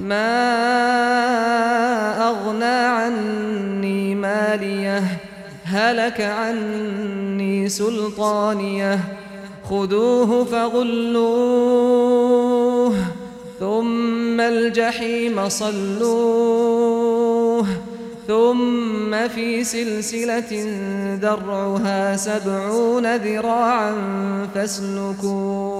ما أغنى عني ماليه هلك عني سلطانيه خذوه فغلوه ثم الجحيم صلوه ثم في سلسلة درعها سبعون ذراعا فاسلكوه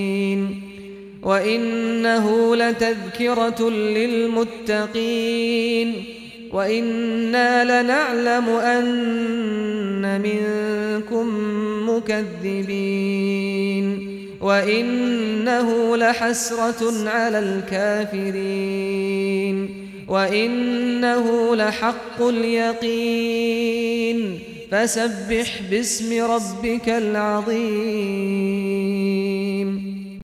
وَإِنَّهُ لَتَذْكِرَةٌ لِّلْمُتَّقِينَ وَإِنَّا لَنَعْلَمُ أَنَّ مِنكُم مُّكَذِّبِينَ وَإِنَّهُ لَحَسْرَةٌ عَلَى الْكَافِرِينَ وَإِنَّهُ لَحَقُّ الْيَقِينِ فَسَبِّحْ بِاسْمِ رَبِّكَ الْعَظِيمِ